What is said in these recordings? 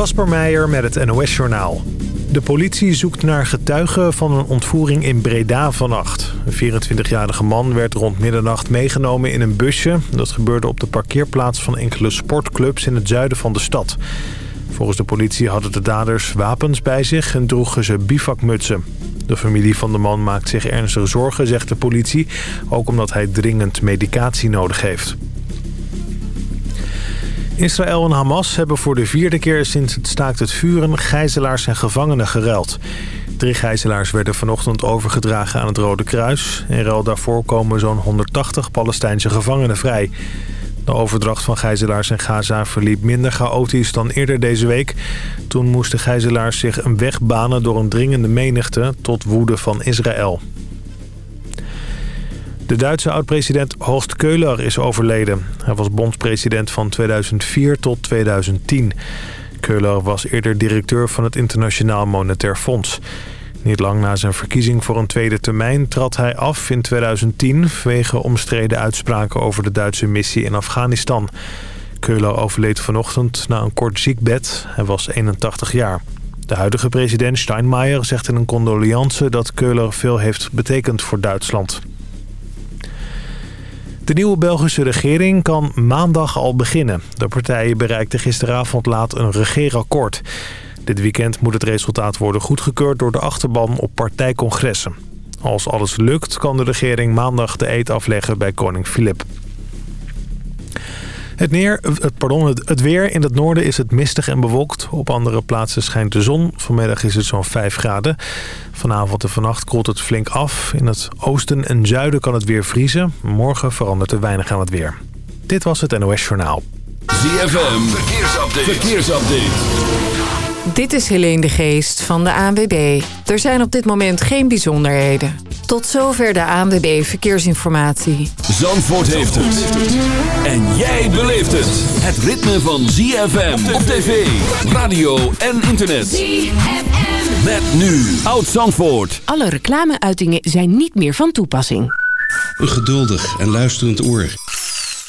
Kasper Meijer met het NOS-journaal. De politie zoekt naar getuigen van een ontvoering in Breda vannacht. Een 24-jarige man werd rond middernacht meegenomen in een busje. Dat gebeurde op de parkeerplaats van enkele sportclubs in het zuiden van de stad. Volgens de politie hadden de daders wapens bij zich en droegen ze bivakmutsen. De familie van de man maakt zich ernstige zorgen, zegt de politie. Ook omdat hij dringend medicatie nodig heeft. Israël en Hamas hebben voor de vierde keer sinds het staakt het vuren... gijzelaars en gevangenen geruild. Drie gijzelaars werden vanochtend overgedragen aan het Rode Kruis. In ruil daarvoor komen zo'n 180 Palestijnse gevangenen vrij. De overdracht van gijzelaars in Gaza verliep minder chaotisch dan eerder deze week. Toen moesten gijzelaars zich een weg banen door een dringende menigte... tot woede van Israël. De Duitse oud-president Horst Köhler is overleden. Hij was bondspresident van 2004 tot 2010. Köhler was eerder directeur van het Internationaal Monetair Fonds. Niet lang na zijn verkiezing voor een tweede termijn trad hij af in 2010... vanwege omstreden uitspraken over de Duitse missie in Afghanistan. Köhler overleed vanochtend na een kort ziekbed. Hij was 81 jaar. De huidige president Steinmeier zegt in een condoleance dat Köhler veel heeft betekend voor Duitsland. De nieuwe Belgische regering kan maandag al beginnen. De partijen bereikten gisteravond laat een regeerakkoord. Dit weekend moet het resultaat worden goedgekeurd door de achterban op partijcongressen. Als alles lukt kan de regering maandag de eet afleggen bij koning Filip. Het, neer, het, pardon, het, het, weer in het noorden is het mistig en bewolkt. Op andere plaatsen schijnt de zon. Vanmiddag is het zo'n 5 graden. Vanavond en vannacht koelt het flink af. In het oosten en zuiden kan het weer vriezen. Morgen verandert er weinig aan het weer. Dit was het NOS Journaal. ZFM, verkeersupdate. verkeersupdate. Dit is Helene de Geest van de ANWB. Er zijn op dit moment geen bijzonderheden. Tot zover de ANWB Verkeersinformatie. Zandvoort heeft het. En jij beleeft het. Het ritme van ZFM op tv, radio en internet. ZFM. Met nu Oud Zandvoort. Alle reclameuitingen zijn niet meer van toepassing. Een geduldig en luisterend oor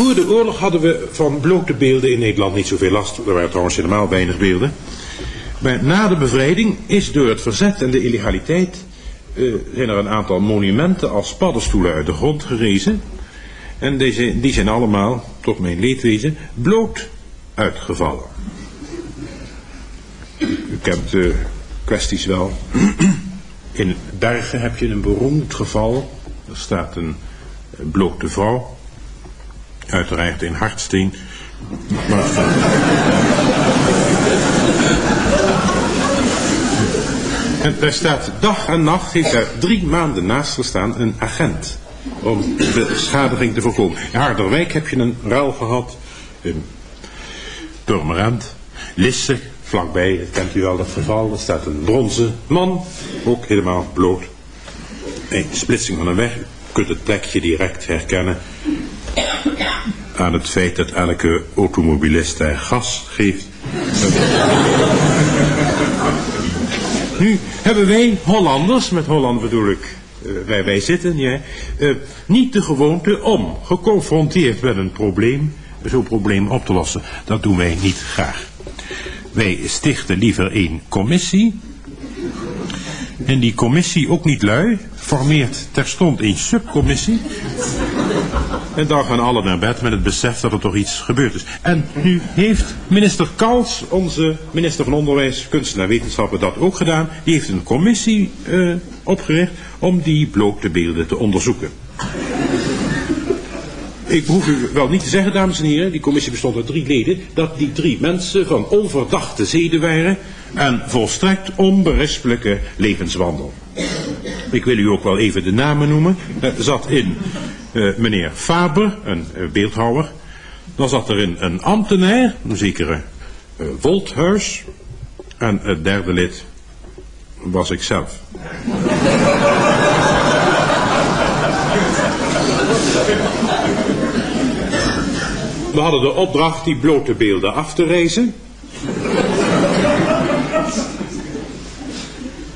Voor de oorlog hadden we van blote beelden in Nederland niet zoveel last. Er waren trouwens helemaal weinig beelden. Maar na de bevrijding is door het verzet en de illegaliteit... Uh, zijn er een aantal monumenten als paddenstoelen uit de grond gerezen. En deze, die zijn allemaal, tot mijn leedwezen, bloot uitgevallen. U kent de kwesties wel. In Bergen heb je een beroemd geval. Er staat een blote vrouw Uiteraard in hardsteen. Maar... En daar staat dag en nacht, heeft daar drie maanden naast gestaan, een agent. Om beschadiging te voorkomen. In Harderwijk heb je een ruil gehad. In Purmerend. Lisse, vlakbij, kent u wel dat geval. Er staat een bronzen man, ook helemaal bloot. Een splitsing van een weg. U kunt het plekje direct herkennen aan het feit dat elke automobilist daar gas geeft. nu hebben wij Hollanders, met Holland bedoel ik uh, waar wij zitten, uh, niet de gewoonte om, geconfronteerd met een probleem, zo'n probleem op te lossen. Dat doen wij niet graag. Wij stichten liever een commissie. En die commissie, ook niet lui, formeert terstond een subcommissie en dan gaan alle naar bed met het besef dat er toch iets gebeurd is. En nu heeft minister Kals, onze minister van Onderwijs, Kunst en Wetenschappen, dat ook gedaan. Die heeft een commissie uh, opgericht om die blote beelden te onderzoeken. Ik hoef u wel niet te zeggen, dames en heren, die commissie bestond uit drie leden, dat die drie mensen van onverdachte zeden waren en volstrekt onberispelijke levenswandel. Ik wil u ook wel even de namen noemen. Er zat in uh, meneer Faber, een uh, beeldhouwer. Dan zat er in een ambtenaar, een zekere uh. En het derde lid was ik zelf. We hadden de opdracht die blote beelden af te reizen.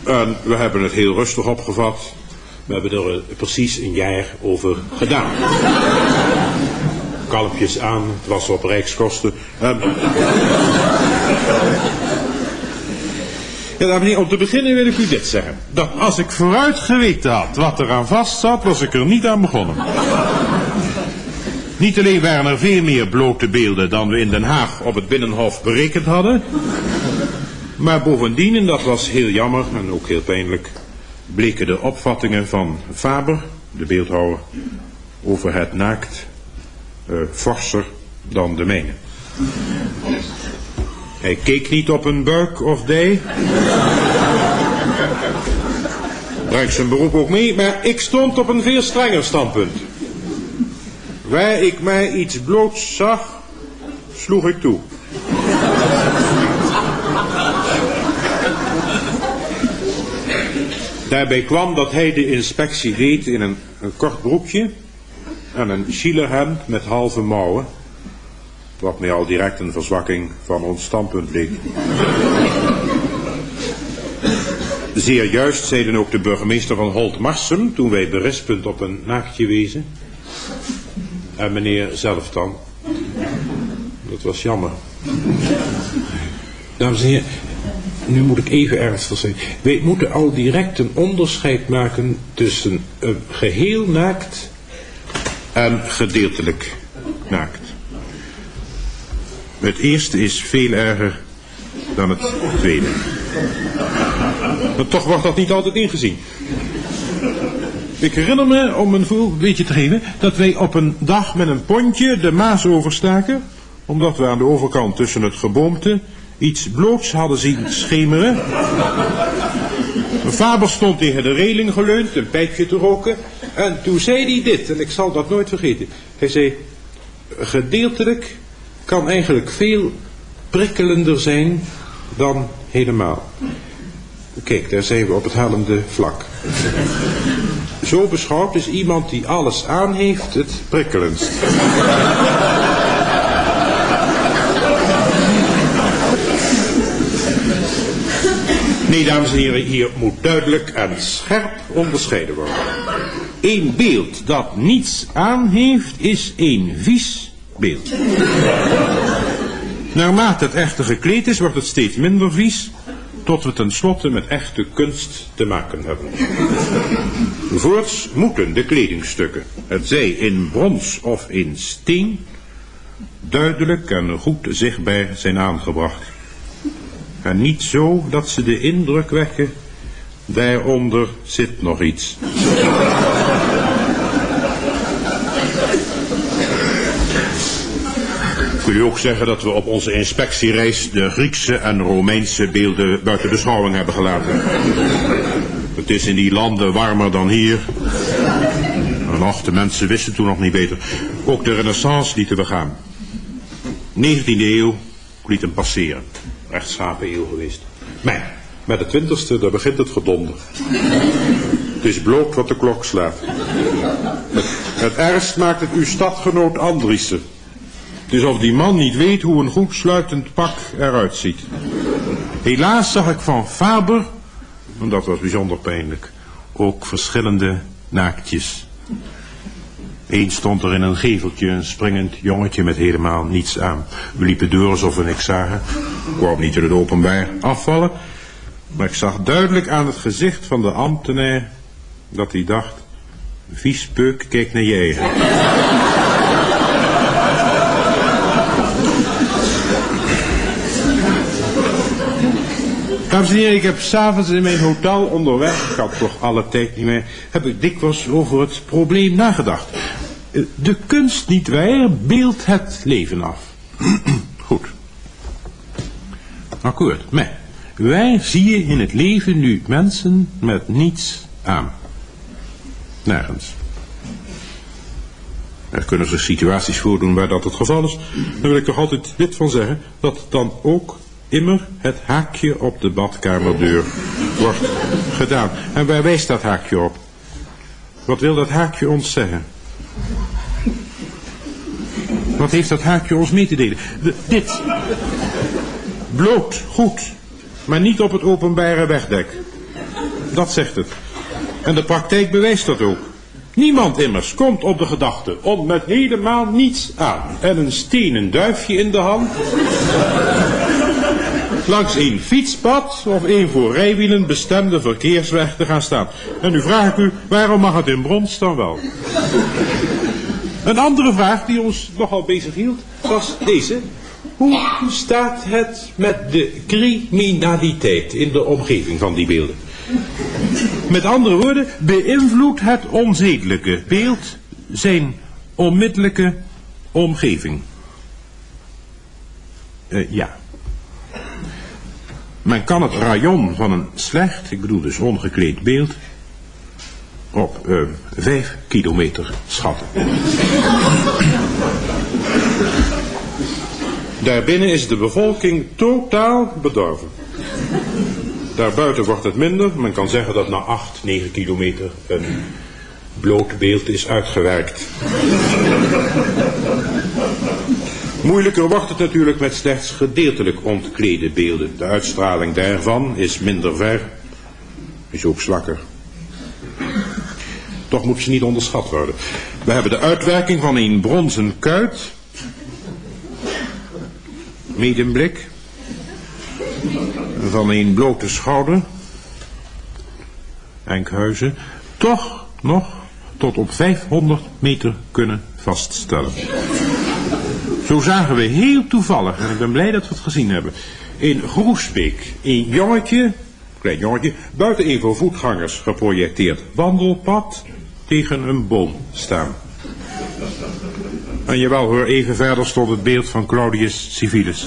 En we hebben het heel rustig opgevat. We hebben er eh, precies een jaar over gedaan. Kalpjes aan, het was op rijkskosten. Um, ja, dames en om te beginnen wil ik u dit zeggen. Dat als ik vooruit geweten had wat er aan vast zat, was ik er niet aan begonnen. Niet alleen waren er veel meer blote beelden dan we in Den Haag op het Binnenhof berekend hadden. Maar bovendien, en dat was heel jammer en ook heel pijnlijk, bleken de opvattingen van Faber, de beeldhouwer, over het naakt uh, forser dan de mijne. Hij keek niet op een buik of dij. Brengt zijn beroep ook mee, maar ik stond op een veel strenger standpunt. Waar ik mij iets bloots zag, sloeg ik toe. Daarbij kwam dat hij de inspectie deed in een, kort broekje en een schielerhemd met halve mouwen, wat mij al direct een verzwakking van ons standpunt leek. Zeer juist zeiden ook de burgemeester van Holt-Marsum, toen wij berispend op een naaktje wezen, en meneer zelf dan. Dat was jammer. Dames en heren, nu moet ik even ernstig zijn. Wij moeten al direct een onderscheid maken tussen een geheel naakt en gedeeltelijk naakt. Het eerste is veel erger dan het tweede. Maar toch wordt dat niet altijd ingezien. Ik herinner me, om een beetje te geven, dat wij op een dag met een pontje de Maas overstaken, omdat we aan de overkant tussen het geboomte iets bloots hadden zien schemeren. Mijn vader stond tegen de reling geleund, een pijpje te roken, en toen zei hij dit, en ik zal dat nooit vergeten. Hij zei, gedeeltelijk kan eigenlijk veel prikkelender zijn dan helemaal. Kijk, daar zijn we op het hellende vlak. Zo beschouwd is iemand die alles aan heeft het prikkelendst. Dames en heren, hier moet duidelijk en scherp onderscheiden worden. Een beeld dat niets aan heeft, is een vies beeld. Naarmate het echter gekleed is, wordt het steeds minder vies, tot we tenslotte met echte kunst te maken hebben. Voorts moeten de kledingstukken, het zij in brons of in steen, duidelijk en goed zichtbaar zijn aangebracht. En niet zo dat ze de indruk wekken, daaronder zit nog iets. Kun je ook zeggen dat we op onze inspectiereis de Griekse en Romeinse beelden buiten de schouwing hebben gelaten. Het is in die landen warmer dan hier. En och, de mensen wisten toen nog niet beter. Ook de renaissance lieten we gaan. 19e eeuw liet hem passeren. Rechtschapen eeuw geweest. Maar met de 20e, daar begint het gedonder. Het is bloot wat de klok slaat. Het, ergst maakt het uw stadgenoot Andriessen. Het is of die man niet weet hoe een goed sluitend pak eruit ziet. Helaas zag ik van Faber, en dat was bijzonder pijnlijk, ook verschillende naaktjes. Eén stond er in een geveltje, een springend jongetje met helemaal niets aan. We liepen door alsof we niks zagen. Ik wou niet in het openbaar afvallen. Maar ik zag duidelijk aan het gezicht van de ambtenaar dat hij dacht... Vies peuk, kijk naar eigen. Dames en heren, ik heb s'avonds in mijn hotel onderweg, ik had toch alle tijd niet meer, heb ik dikwijls over het probleem nagedacht. De kunst, niet waar, beeldt het leven af. Goed. Akkoord, maar waar zie je in het leven nu mensen met niets aan? Nergens. Er kunnen zich situaties voordoen waar dat het geval is. Dan wil ik toch altijd dit van zeggen, dat dan ook immer het haakje op de badkamerdeur wordt gedaan. En waar wijst dat haakje op? Wat wil dat haakje ons zeggen? Wat heeft dat haakje ons mee te delen? dit. Bloot, goed. Maar niet op het openbare wegdek. Dat zegt het. En de praktijk bewijst dat ook. Niemand immers komt op de gedachte om met helemaal niets aan en een stenen duifje in de hand langs een fietspad of een voor rijwielen bestemde verkeersweg te gaan staan. En nu vraag ik u, waarom mag het in Brons dan wel? Een andere vraag die ons nogal bezig hield was deze. Hoe staat het met de criminaliteit in de omgeving van die beelden? Met andere woorden, beïnvloedt het onzedelijke beeld zijn onmiddellijke omgeving? Uh, ja. Men kan het rayon van een slecht, ik bedoel dus ongekleed beeld, op uh, vijf kilometer schatten. Daarbinnen is de bevolking totaal bedorven. Daarbuiten wordt het minder. Men kan zeggen dat na 8, 9 kilometer een bloot beeld is uitgewerkt. Moeilijker wordt het natuurlijk met slechts gedeeltelijk ontklede beelden. De uitstraling daarvan is minder ver, is ook zwakker. Toch moet ze niet onderschat worden. We hebben de uitwerking van een bronzen kuit, medemblik, van een blote schouder, Enkhuizen, toch nog tot op 500 meter kunnen vaststellen. Zo zagen we heel toevallig, en ik ben blij dat we het gezien hebben, in Groesbeek een jongetje, klein jongetje, buiten een voor voetgangers geprojecteerd wandelpad tegen een boom staan. En jawel hoor, even verder stond het beeld van Claudius Civilis.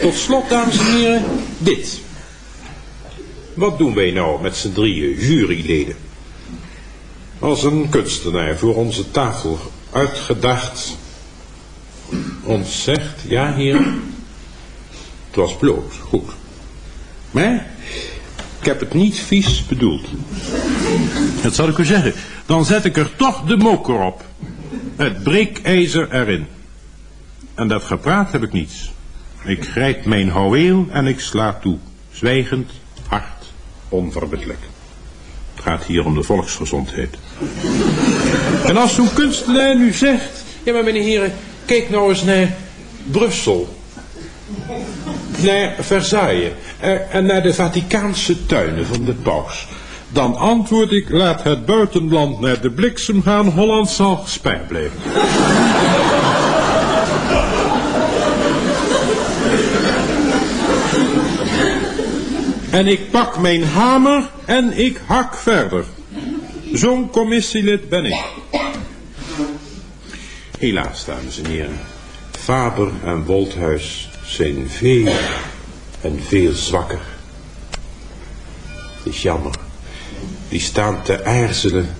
Tot slot, dames en heren, dit. Wat doen wij nou met z'n drieën juryleden? Als een kunstenaar voor onze tafel uitgedacht ons zegt, ja heer, het was bloot, goed. Maar ik heb het niet vies bedoeld. Dat zal ik u zeggen. Dan zet ik er toch de moker op. Het breekijzer erin. En dat gepraat heb ik niets. Ik grijp mijn houweel en ik sla toe. Zwijgend, hard, onverbiddelijk. Het gaat hier om de volksgezondheid. En als zo'n kunstenaar nu zegt... Ja, maar meneer heren, kijk nou eens naar Brussel. Naar Versailles. En naar de Vaticaanse tuinen van de paus. Dan antwoord ik, laat het buitenland naar de bliksem gaan. Holland zal gespaard blijven. En ik pak mijn hamer en ik hak verder. Zo'n commissielid ben ik. Helaas, dames en heren. Faber en Wolthuis zijn veel en veel zwakker. Het is jammer. Die staan te aarzelen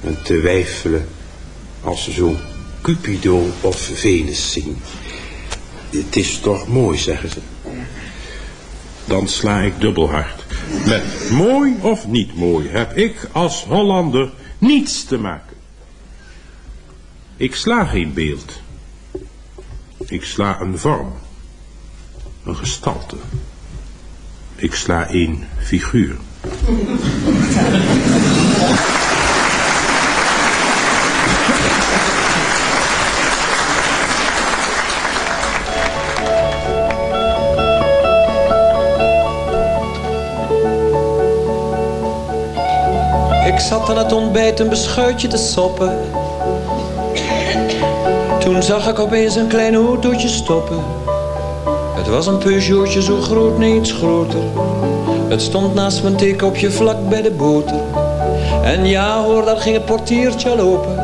en te wijfelen als ze zo Cupido of Venus zien. Het is toch mooi, zeggen ze dan sla ik dubbel hard. Met mooi of niet mooi heb ik als Hollander niets te maken. Ik sla geen beeld. Ik sla een vorm. Een gestalte. Ik sla een figuur. zat aan het ontbijt een beschuitje te soppen. Toen zag ik opeens een klein autootje stoppen. Het was een Peugeotje zo groot, nee iets groter. Het stond naast mijn theekopje vlak bij de boter. En ja hoor, daar ging het portiertje al open.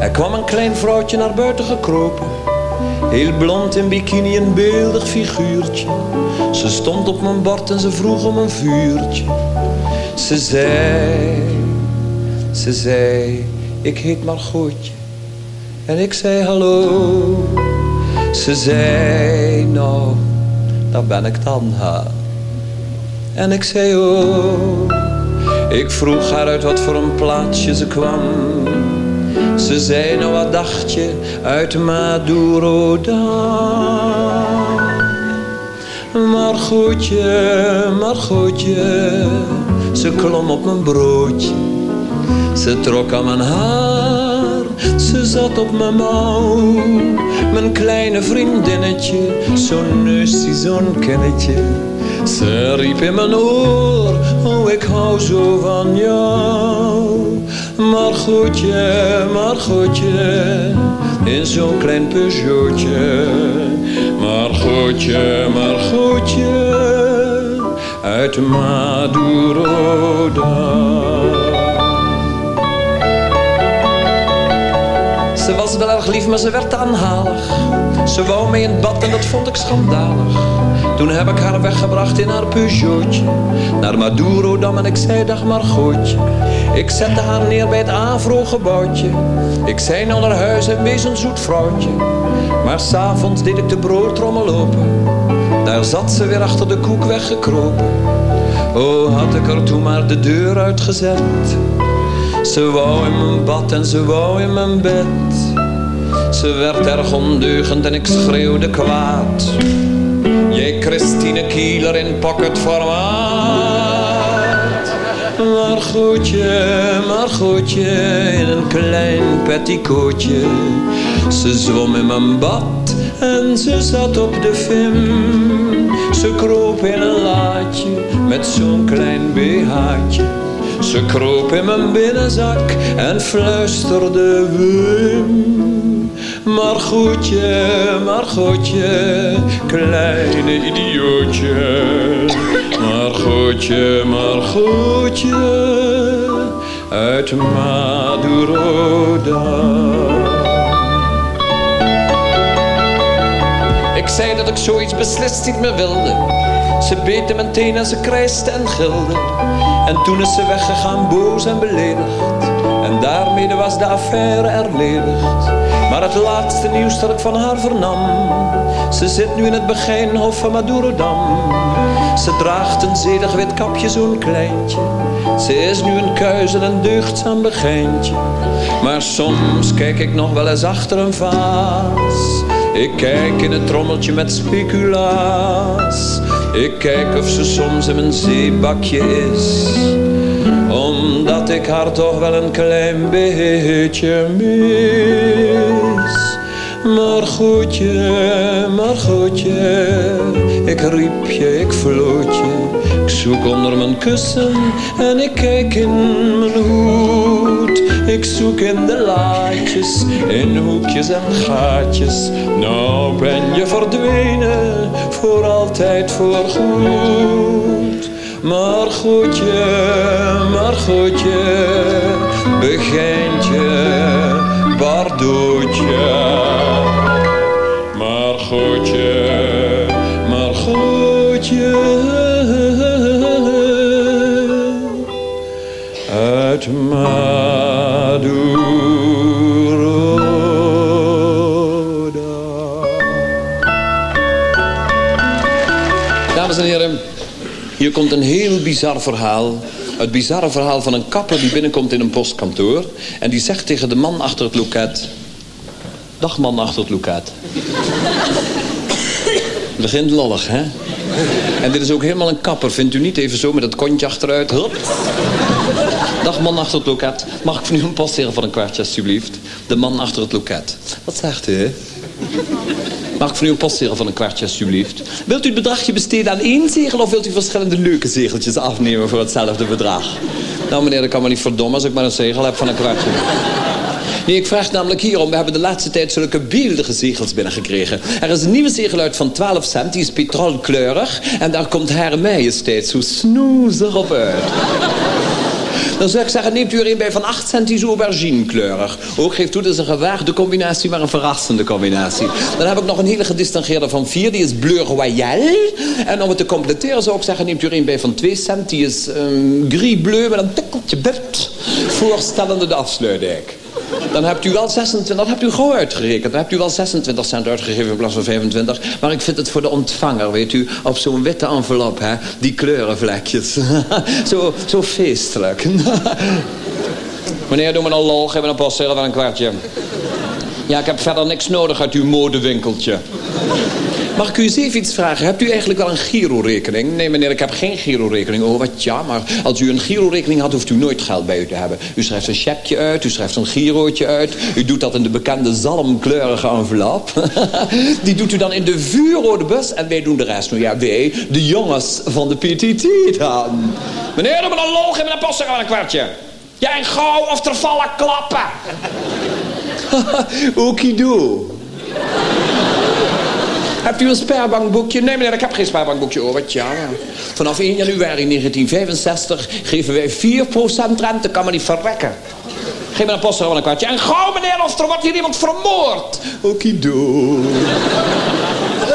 Er kwam een klein vrouwtje naar buiten gekropen. Heel blond in bikini, een beeldig figuurtje. Ze stond op mijn bord en ze vroeg om een vuurtje. Ze zei, ze zei, ik heet Margotje. En ik zei hallo. Ze zei nou, daar ben ik dan ha. En ik zei oh. Ik vroeg haar uit wat voor een plaatsje ze kwam. Ze zei nou wat dacht je uit Maduro dan? Maar goedje, maar goedje, ze klom op mijn broodje. Ze trok aan mijn haar, ze zat op mijn mouw. Mijn kleine vriendinnetje, zo'n neusje, zo'n kennetje. Ze riep in mijn oor, oh ik hou zo van jou. Maar goedje, maar goedje, in zo'n klein Peugeotje. Maar goedje, maar goedje, uit Maduro maar ze werd aanhalig. Ze wou mee in het bad en dat vond ik schandalig. Toen heb ik haar weggebracht in haar Peugeotje. Naar Maduro dan en ik zei dag Margotje. Ik zette haar neer bij het Avro-gebouwtje. Ik zei nou naar huis en wees een zoet vrouwtje. Maar s'avonds deed ik de broodtrommel open. Daar zat ze weer achter de koek weggekropen. Oh, had ik er toen maar de deur uitgezet. Ze wou in mijn bad en ze wou in mijn bed. Ze werd erg ondeugend en ik schreeuwde kwaad. Jij Christine Kieler in pocketformaat. Maar goedje, maar goedje, in een klein petticoatje. Ze zwom in mijn bad en ze zat op de vim. Ze kroop in een laadje met zo'n klein BH'tje. Ze kroop in mijn binnenzak en fluisterde Wim. Maar goedje, maar kleine idiootje. Maar goedje, maar goedje, uit Maduroda. Ik zei dat ik zoiets beslist niet meer wilde. Ze beette mijn teen en ze krijste en gilde. En toen is ze weggegaan, boos en beledigd. En daarmee was de affaire erledigd. Maar het laatste nieuws dat ik van haar vernam. Ze zit nu in het Begijnhof van Madurodam. Ze draagt een zedig wit kapje, zo'n kleintje. Ze is nu een kuis en deugdzaam begijntje. Maar soms kijk ik nog wel eens achter een vaas. Ik kijk in het trommeltje met speculaas. Ik kijk of ze soms in mijn zeebakje is omdat ik haar toch wel een klein beetje mis. Maar goedje, maar goedje, ik riep je, ik floot je. Ik zoek onder mijn kussen en ik kijk in mijn hoed. Ik zoek in de laadjes, in hoekjes en gaatjes. Nou ben je verdwenen, voor altijd voor goed. Maar goedje, maar goedje, begijntje, bardootje. Maar goedje, maar goedje, uit Maduroda. Dames en heren, hier komt een heel bizar verhaal. Het bizarre verhaal van een kapper die binnenkomt in een postkantoor. En die zegt tegen de man achter het loket... Dag man achter het loket. Begint lollig, hè? En dit is ook helemaal een kapper, vindt u niet? Even zo met het kontje achteruit. Hup. Dag man achter het loket. Mag ik van u een postzegel van een kwartje, alsjeblieft? De man achter het loket. Wat zegt u? Mag ik van u een postzegel van een kwartje, alsjeblieft? Wilt u het bedragje besteden aan één zegel... of wilt u verschillende leuke zegeltjes afnemen voor hetzelfde bedrag? Nou meneer, dat kan me niet verdommen als ik maar een zegel heb van een kwartje. Nee, ik vraag namelijk hierom. We hebben de laatste tijd zulke beeldige zegels binnengekregen. Er is een nieuwe zegel uit van 12 cent, die is petrolkleurig. En daar komt Hermije steeds zo snoezig op uit. Dan zou ik zeggen, neemt u er een bij van 8 cent, die is auberginekleurig. Ook geeft toe, dat is een gewaagde combinatie, maar een verrassende combinatie. Dan heb ik nog een hele gedistingeerde van 4, die is bleu royal. En om het te completeren zou ik zeggen, neemt u er een bij van 2 cent, die is um, gris bleu met een tikkeltje bed. Voorstellende de afsluitdijk. Dan hebt u wel 26, dat hebt u gewoon uitgerekend. Dan hebt u wel 26 cent uitgegeven in plaats van 25. Maar ik vind het voor de ontvanger, weet u, op zo'n witte envelop, hè. Die kleurenvlekjes. zo, zo feestelijk. Meneer, doe me een lol, geef me een postzegel van een kwartje. Ja, ik heb verder niks nodig uit uw modewinkeltje. Mag ik u eens even iets vragen? Hebt u eigenlijk wel een girorekening? Nee, meneer, ik heb geen girorekening. Oh, wat ja, maar als u een girorekening had, hoeft u nooit geld bij u te hebben. U schrijft een checkje uit, u schrijft een girootje uit. U doet dat in de bekende zalmkleurige envelop. Die doet u dan in de vuurrode bus en wij doen de rest. Nou ja, wij, de jongens van de PTT dan. Meneer, doe een lol, geef me een post, een kwartje. Ja, en gauw of er vallen klappen. Okido. Hebt u een spaarbankboekje? Nee meneer, ik heb geen spaarbankboekje. Oh, wat ja. Vanaf 1 januari 1965 geven wij 4% rente. Kan me niet verrekken. Geef me een poster van een kwartje. En gauw meneer, of er wordt hier iemand vermoord. Okido.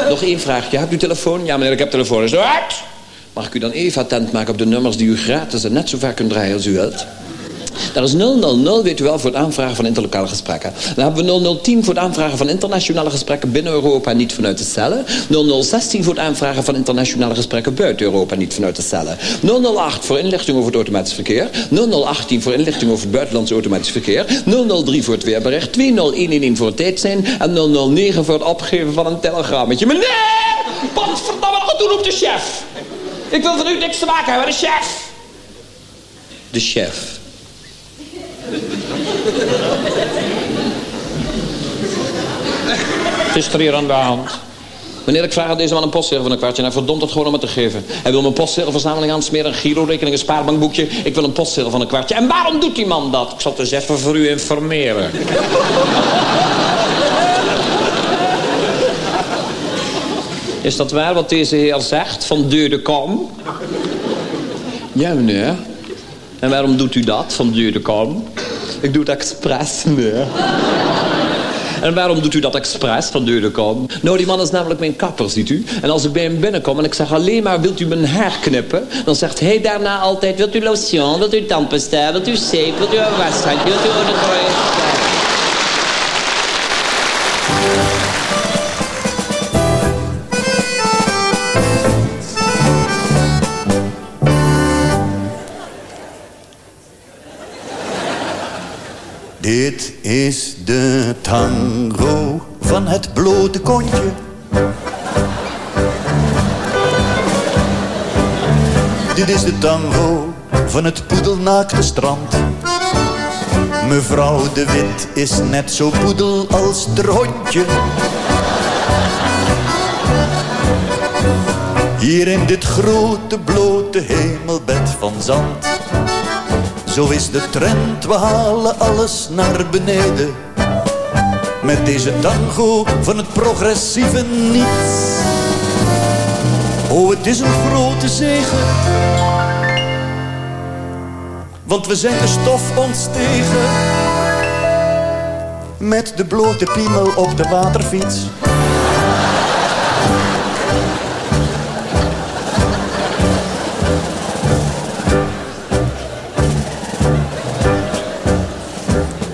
Nog één vraagje. Hebt u telefoon? Ja meneer, ik heb telefoon. Is uit? Mag ik u dan even attent maken op de nummers die u gratis en net zo vaak kunt draaien als u wilt? Dat is 000, weet u wel, voor het aanvragen van interlokale gesprekken. Dan hebben we 0010 voor het aanvragen van internationale gesprekken binnen Europa, niet vanuit de cellen. 0016 voor het aanvragen van internationale gesprekken buiten Europa, niet vanuit de cellen. 008 voor inlichting over het automatisch verkeer. 0018 voor inlichting over het buitenlandse automatisch verkeer. 003 voor het weerbericht. 20111 voor het tijdzijn. En 009 voor het opgeven van een telegrammetje. Meneer! Wat verdamme nog doen op de chef? Ik wil van u niks te maken hebben, de chef. De chef. Het is er hier aan de hand. Wanneer ik vraag aan deze man een postzegel van een kwartje... en hij verdomt het gewoon om het te geven. Hij wil mijn postzegelverzameling aansmeren, een giro-rekening, een spaarbankboekje. Ik wil een postzegel van een kwartje. En waarom doet die man dat? Ik zal het dus even voor u informeren. Is dat waar wat deze heer zegt, van deur de kom? Ja, meneer. En waarom doet u dat, van deur de kom? Ik doe het expres, meneer. En waarom doet u dat expres van deur de kom? Nou, die man is namelijk mijn kapper, ziet u. En als ik bij hem binnenkom en ik zeg alleen maar... wilt u mijn haar knippen? Dan zegt hij daarna altijd... wilt u lotion, wilt u tandpasta, wilt u zeep, wilt u een washandje, wilt u een... Dit is de tango van het blote kontje. Dit is de tango van het poedelnaakte strand. Mevrouw de Wit is net zo poedel als het hondje. Hier in dit grote blote hemelbed van zand zo is de trend, we halen alles naar beneden. Met deze tango van het progressieve niets. Oh, het is een grote zegen. Want we zijn de stof ontstegen. Met de blote piemel op de waterfiets.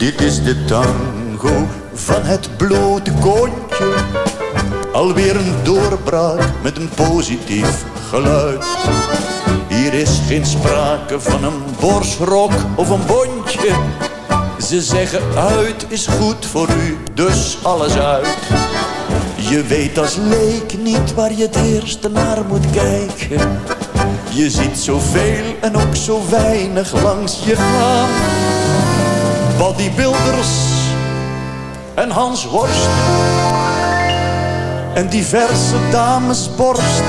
Dit is de tango van het blote kontje. Alweer een doorbraak met een positief geluid. Hier is geen sprake van een borstrok of een bondje. Ze zeggen uit is goed voor u, dus alles uit. Je weet als leek niet waar je het eerste naar moet kijken. Je ziet zoveel en ook zo weinig langs je gaan bodybuilders en Hans Worst en diverse damesborsten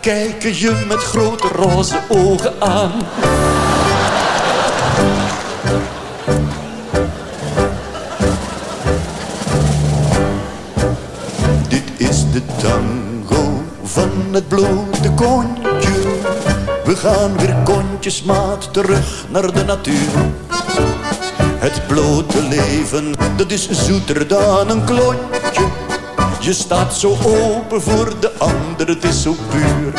kijken je met grote roze ogen aan. Dit is de tango van het blote kontje we gaan weer kontjesmaat terug naar de natuur. Het blote leven, dat is zoeter dan een klontje. Je staat zo open voor de ander, het is zo puur.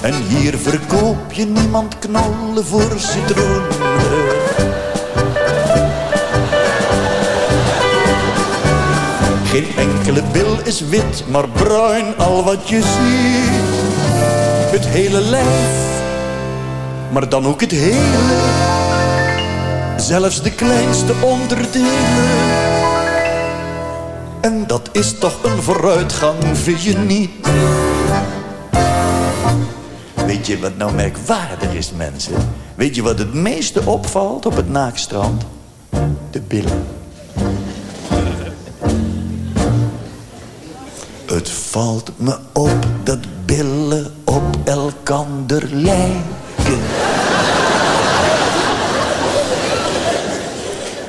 En hier verkoop je niemand knollen voor citroenen. Geen enkele bil is wit, maar bruin al wat je ziet. Het hele lijf, maar dan ook het hele. Zelfs de kleinste onderdelen. En dat is toch een vooruitgang, vind je niet? Weet je wat nou merkwaardig is, mensen? Weet je wat het meeste opvalt op het naakstrand? De billen. Het valt me op dat billen op elkander lijken.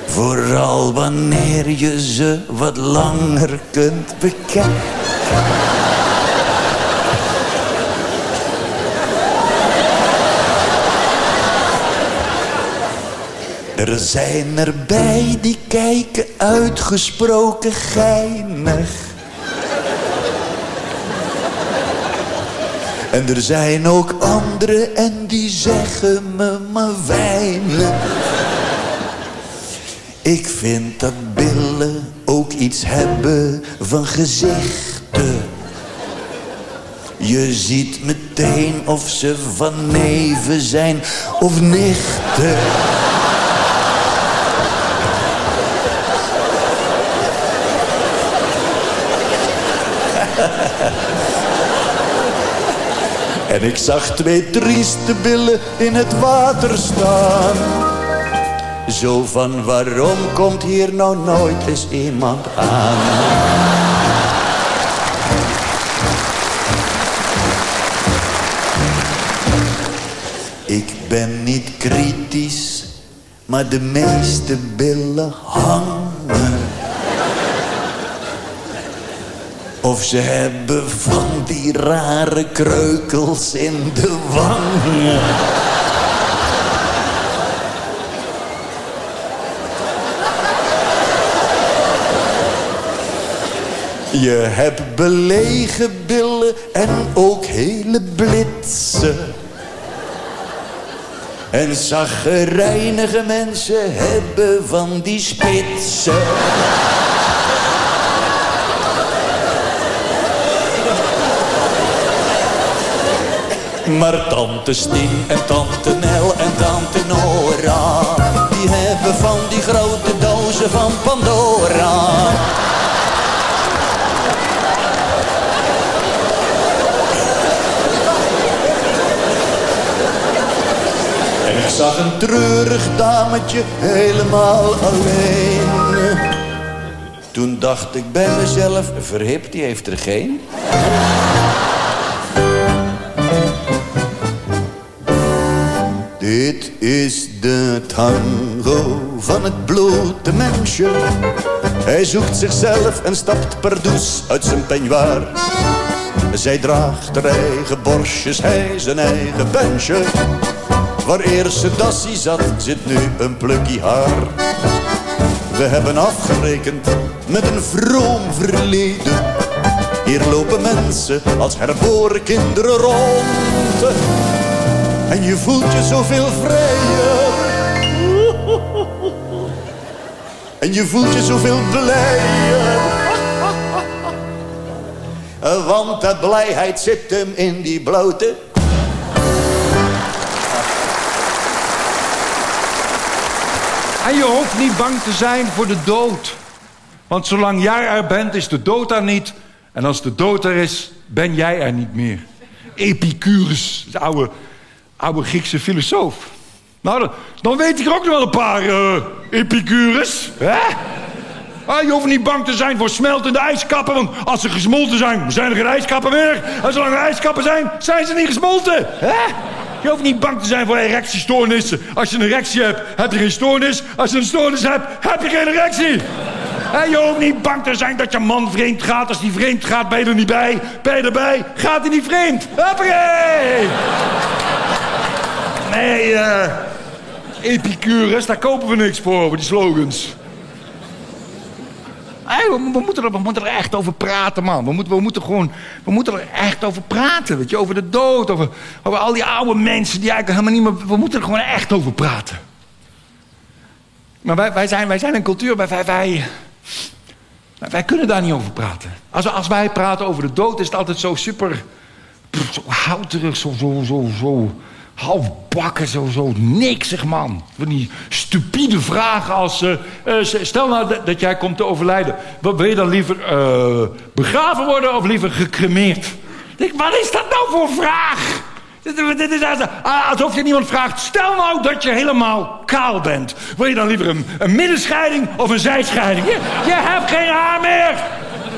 Vooral wanneer je ze wat langer kunt bekijken. Er zijn erbij die kijken uitgesproken geinig. En er zijn ook anderen en die zeggen me maar weinig. Ik vind dat billen ook iets hebben van gezichten. Je ziet meteen of ze van neven zijn of nichten. En ik zag twee trieste billen in het water staan. Zo van waarom komt hier nou nooit eens iemand aan? Ik ben niet kritisch, maar de meeste billen hangen. Of ze hebben van die rare kreukels in de wangen. Je hebt belegen billen en ook hele blitsen. En zaggerijnige mensen hebben van die spitsen. Maar tante Stien en tante Nel en tante Nora... die hebben van die grote dozen van Pandora... En ik zag een treurig dametje helemaal alleen. Toen dacht ik bij mezelf, verhip, die heeft er geen. Dit is de tango van het blote mensje. Hij zoekt zichzelf en stapt pardoes uit zijn peignoir. Zij draagt haar eigen borstjes, hij zijn eigen pensje. Waar eerst zijn dassie zat, zit nu een plukkie haar. We hebben afgerekend met een vroom verleden. Hier lopen mensen als herboren kinderen rond. En je voelt je zoveel vrijer. En je voelt je zoveel blijer. Want de blijheid zit hem in die blote. En je hoeft niet bang te zijn voor de dood. Want zolang jij er bent, is de dood er niet. En als de dood er is, ben jij er niet meer. Epicurus, de oude, oude Griekse filosoof. Nou, dan, weet ik ook nog wel een paar uh, Epicurus. Hè? Ah, je hoeft niet bang te zijn voor smeltende ijskappen, want als ze gesmolten zijn, zijn er geen ijskappen meer. En zolang er ijskappen zijn, zijn ze niet gesmolten. Hè? Je hoeft niet bang te zijn voor erectiestoornissen. Als je een erectie hebt, heb je geen stoornis. Als je een stoornis hebt, heb je geen erectie. En je hoeft niet bang te zijn dat je man vreemd gaat. Als die vreemd gaat, ben je er niet bij. Ben je erbij, gaat hij niet vreemd. Hoppakee! Nee, eh... Epicurus, daar kopen we niks voor, voor die slogans. We, moeten er, moeten er echt over praten, man. We moeten, we moeten gewoon we moeten er echt over praten. Weet je, over de dood, over, over al die oude mensen die eigenlijk helemaal niet meer. We moeten er gewoon echt over praten. Maar wij, wij, zijn, wij zijn een cultuur, wij, wij, wij, Wij kunnen daar niet over praten. Als, als wij praten over de dood is het altijd zo super... Zo houterig, zo, zo, zo, zo halfbakken, zo, zo niksig man. Van die stupide vragen als... Uh, uh, stel nou dat, jij komt te overlijden. Wil je dan liever uh, begraven worden of liever gecremeerd? Denk, wat is dat nou voor vraag? Dit is alsof je niemand vraagt... stel nou dat je helemaal kaal bent. Wil je dan liever een, middenscheiding of een zijscheiding? Je hebt geen haar meer.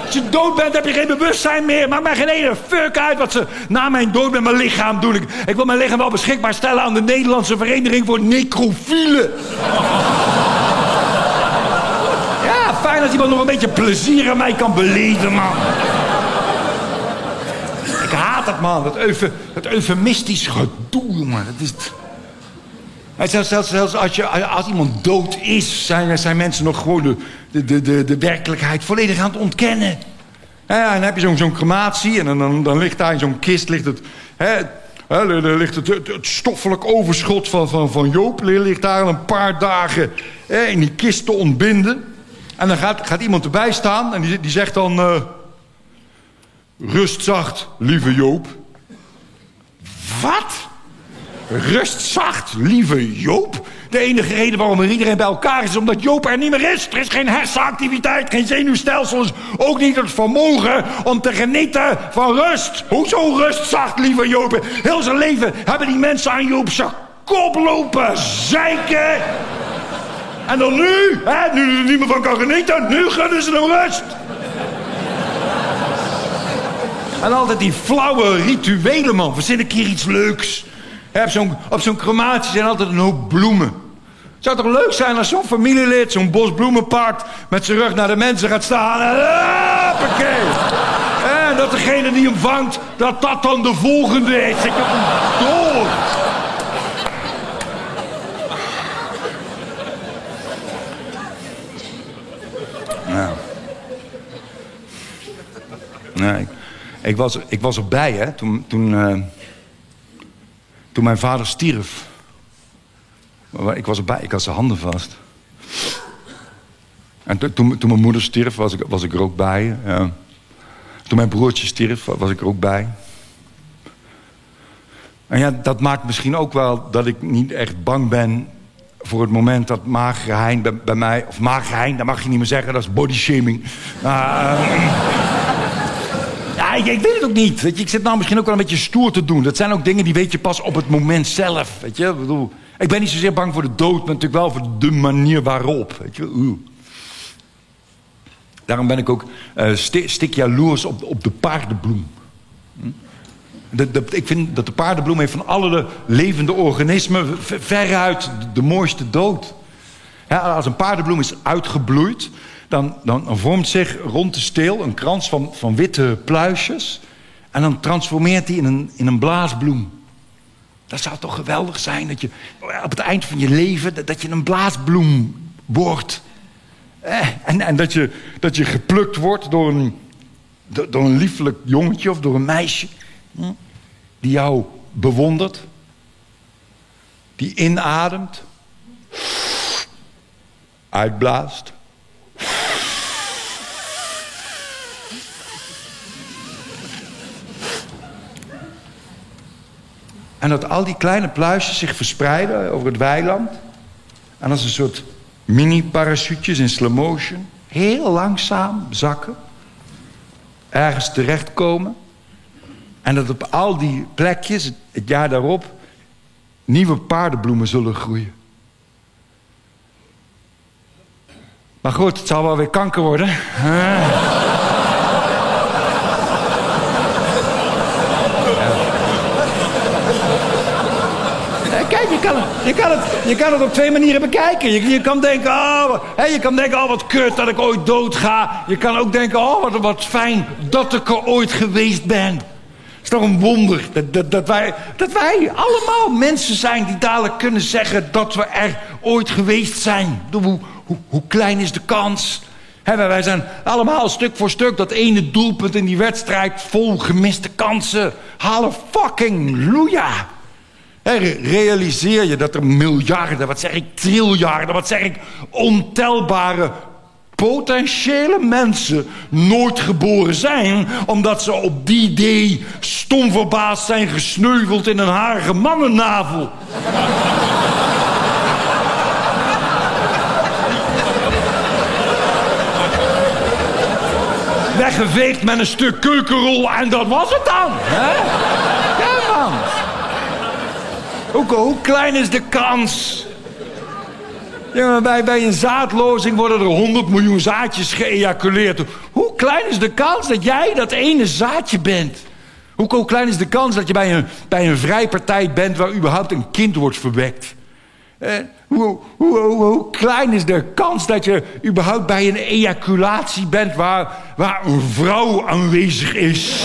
Als je dood bent, heb je geen bewustzijn meer. Maakt mij geen ene fuck uit wat ze na mijn dood met mijn lichaam doen. Ik, ik wil mijn lichaam wel beschikbaar stellen aan de Nederlandse Vereniging voor Necrofielen. ja, fijn als iemand nog een beetje plezier aan mij kan beleven, man. Ik haat dat, man. Dat, dat eufemistisch gedoe, jongen. Dat is... Zelfs, als, als iemand dood is, zijn, zijn mensen nog gewoon de, de, de, de werkelijkheid volledig aan het ontkennen. Ja, en dan heb je zo'n crematie en dan, dan, ligt daar in zo'n kist ligt het, hè, ligt het, het, stoffelijk overschot van, van, van Joop. Ligt daar een paar dagen hè, in die kist te ontbinden. En dan gaat, gaat iemand erbij staan en die, die zegt dan... Uh, Rust zacht, lieve Joop. Wat? Rust zacht, lieve Joop. De enige reden waarom er iedereen bij elkaar is... omdat Joop er niet meer is. Er is geen hersenactiviteit, geen zenuwstelsels. Ook niet het vermogen om te genieten van rust. Hoezo rust zacht, lieve Joop? Heel zijn leven hebben die mensen aan Joop zijn kop lopen zeiken. En dan nu, hè, nu er niet meer van kan genieten... nu gunnen ze hem rust. En altijd die flauwe rituelen, man. Verzin een keer iets leuks. Op zo'n zo'n crematie zijn altijd een hoop bloemen. Zou toch leuk zijn als zo'n familielid zo'n bos bloemen pakt... met zijn rug naar de mensen gaat staan en... Hoppakee. En dat degene die hem vangt, dat dat dan de volgende is. Ik heb hem door. Nou. Nee, ik, was, ik was erbij, hè, toen... toen uh, toen mijn vader stierf. Ik was erbij, ik had zijn handen vast. En toen, toen mijn moeder stierf, was ik, was ik er ook bij. Toen mijn broertje stierf, was ik er ook bij. En ja, dat maakt misschien ook wel dat ik niet echt bang ben... voor het moment dat magere hein bij, bij mij... of magere hein, dat mag je niet meer zeggen, dat is bodyshaming. Uh, ik, ik, weet het ook niet. Je, ik zit nou misschien ook wel een beetje stoer te doen. Dat zijn ook dingen die weet je pas op het moment zelf. Weet je? Ik, bedoel, ik ben niet zozeer bang voor de dood, maar natuurlijk wel voor de manier waarop. Weet je? Daarom ben ik ook uh, stik jaloers op, op de paardenbloem. Hm? Ik vind dat de paardenbloem heeft van alle de levende organismen veruit de, de mooiste dood. Ja, als een paardenbloem is uitgebloeid, dan, dan, vormt zich rond de steel een krans van, van witte pluisjes. En dan transformeert die in een, in een blaasbloem. Dat zou toch geweldig zijn dat je op het eind van je leven... dat, je een blaasbloem wordt. Eh, en en dat, je, dat je geplukt wordt door een, door een liefelijk jongetje of door een meisje... Hm, die jou bewondert. Die inademt. Uitblaast. En dat al die kleine pluisjes zich verspreiden over het weiland. En als een soort mini-parachutjes in slow motion. Heel langzaam zakken. Ergens terechtkomen. En dat op al die plekjes het jaar daarop nieuwe paardenbloemen zullen groeien. Maar goed, het zal wel weer kanker worden. je kan, je, kan het, je kan het op twee manieren bekijken. Je, kan denken, oh, je kan denken, oh, wat kut dat ik ooit dood ga. Je kan ook denken, oh, wat, wat fijn dat ik er ooit geweest ben. Het is toch een wonder dat, dat, dat, wij, dat wij allemaal mensen zijn die dadelijk kunnen zeggen dat we er ooit geweest zijn. Hoe, hoe, hoe klein is de kans? Wij zijn allemaal stuk voor stuk dat ene doelpunt in die wedstrijd vol gemiste kansen. Halen fucking loeja realiseer je dat er miljarden, wat zeg ik, triljarden, wat zeg ik, ontelbare potentiële mensen nooit geboren zijn... omdat ze op die day stom verbaasd zijn gesneuveld in een harige mannennavel. Weggeveegd met een stuk keukenrol en dat was het dan. Hè? Ja, man. Hoe, klein is de kans ja, bij, bij een zaadlozing worden er 100 miljoen zaadjes geëjaculeerd. Hoe klein is de kans dat jij dat ene zaadje bent? Hoe, hoe klein is de kans dat je bij een, bij een vrijpartij bent waar überhaupt een kind wordt verwekt? Eh, hoe, hoe, hoe, klein is de kans dat je überhaupt bij een ejaculatie bent waar, waar een vrouw aanwezig is?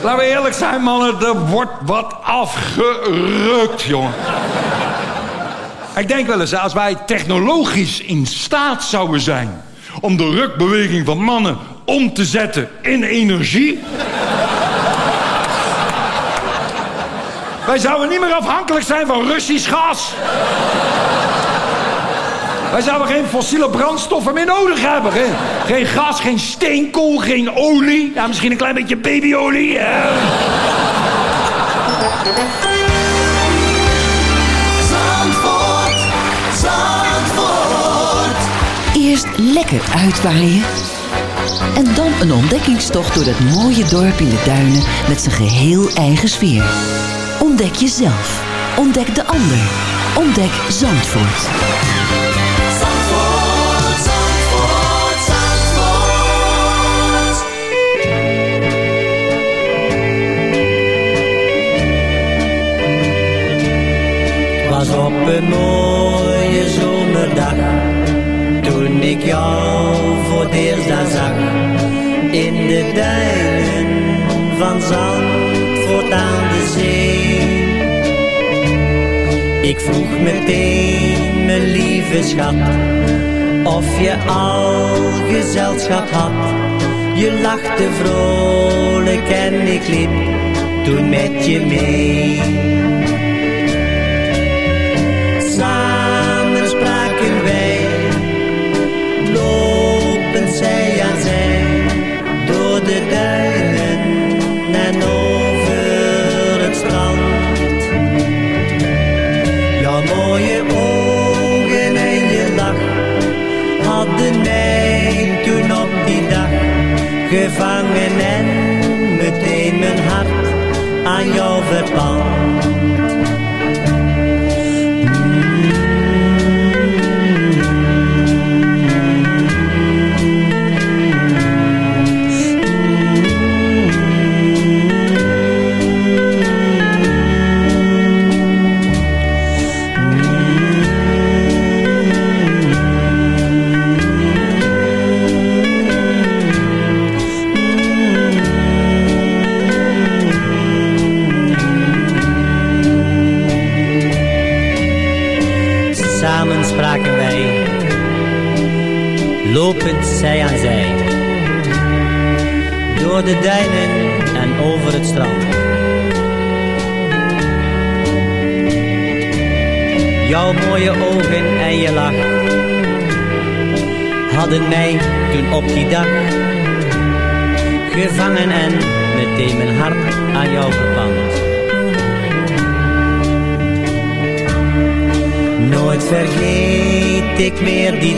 Laten we eerlijk zijn, mannen, er wordt wat afgerukt, jongen. Ik denk wel eens, als wij technologisch in staat zouden zijn... om de rukbeweging van mannen om te zetten in energie... wij zouden niet meer afhankelijk zijn van Russisch gas. Wij zouden geen fossiele brandstoffen meer nodig hebben. Geen, geen gas, geen steenkool, geen olie. Ja, misschien een klein beetje babyolie. Zandvoort, Zandvoort. Eerst lekker uitwaaien. En dan een ontdekkingstocht door dat mooie dorp in de duinen met zijn geheel eigen sfeer. Ontdek jezelf. Ontdek de ander. Ontdek. Zandvoort, was op een mooie zomerdag. Toen ik jou voor het eerst daar zag In de duinen van Zandvoort aan de zee. Ik vroeg meteen, mijn lieve schat Of je al gezelschap had. Je lachte vrolijk en ik liep toen met je mee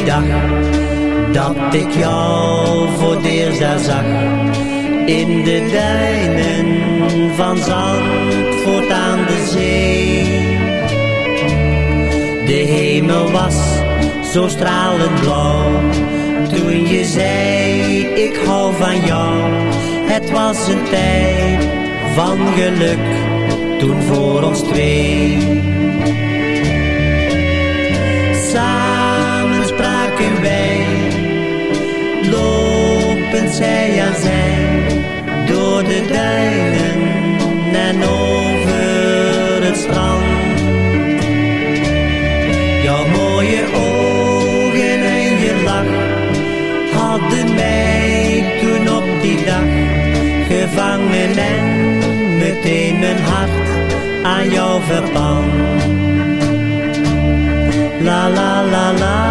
die dag Dat ik jou voor het eerst zag. In de duinen van Zandvoort aan de zee. De hemel was zo stralend blauw. Toen je zei ik hou van jou. Het was een tijd van geluk Toen voor ons twee zij aan zij, door de duinen en over het strand. Jouw mooie ogen en je lach hadden mij toen op die dag gevangen en meteen mijn hart aan jou verpand. La la la la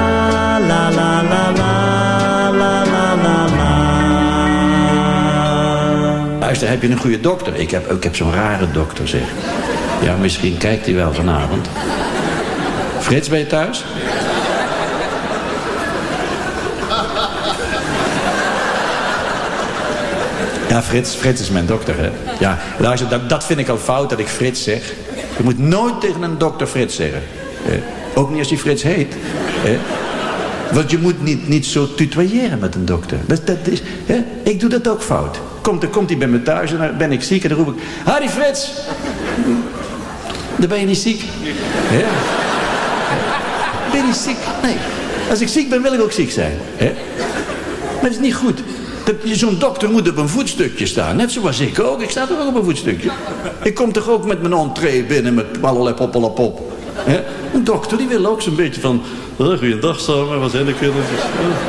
heb je een goede dokter? Ik heb, ik heb zo'n rare dokter, zeg. Ja, misschien kijkt hij wel vanavond. Frits, ben je thuis? Ja, Frits, Frits is mijn dokter, hè. Ja, luister, dat, dat vind ik al fout dat ik Frits zeg. Je moet nooit tegen een dokter Frits zeggen. Eh, ook niet als hij Frits heet. Eh. Want je moet niet, niet zo tutoyeren met een dokter. Dat, is? Ik doe dat ook fout. Komt, dan komt hij bij me thuis en dan ben ik ziek en dan roep ik... Harry Frits! Dan ben je niet ziek. Ja. Ben je niet ziek? Nee. Als ik ziek ben, wil ik ook ziek zijn. Maar dat is niet goed. Zo'n dokter moet op een voetstukje staan. Net zoals ik ook. Ik sta toch ook op een voetstukje. Ik kom toch ook met mijn entree binnen met. Hè? Een dokter die wil ook zo'n beetje van... Oh, goeiedag samen, wat zijn de kindertjes?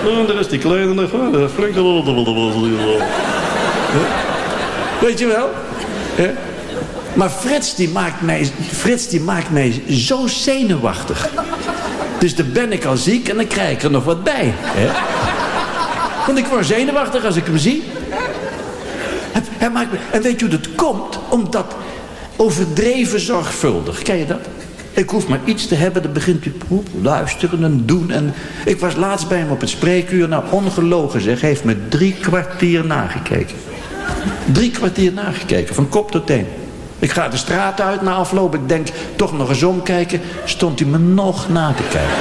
Oh, en daar is die kleine nog. De flinke Weet je wel? Maar Frits die, maakt mij, Frits die maakt mij zo zenuwachtig. Dus dan ben ik al ziek en dan krijg ik er nog wat bij. Want ik word zenuwachtig als ik hem zie. En weet je hoe dat komt? Omdat overdreven zorgvuldig. Ken je dat? Ik hoef maar iets te hebben, dan begint hij poep, luisteren en doen. En ik was laatst bij hem op het spreekuur. Nou, ongelogen zeg, heeft me drie kwartier nagekeken. Drie kwartier nagekeken, van kop tot teen. Ik ga de straat uit na afloop. Ik denk, toch nog eens omkijken. Stond hij me nog na te kijken.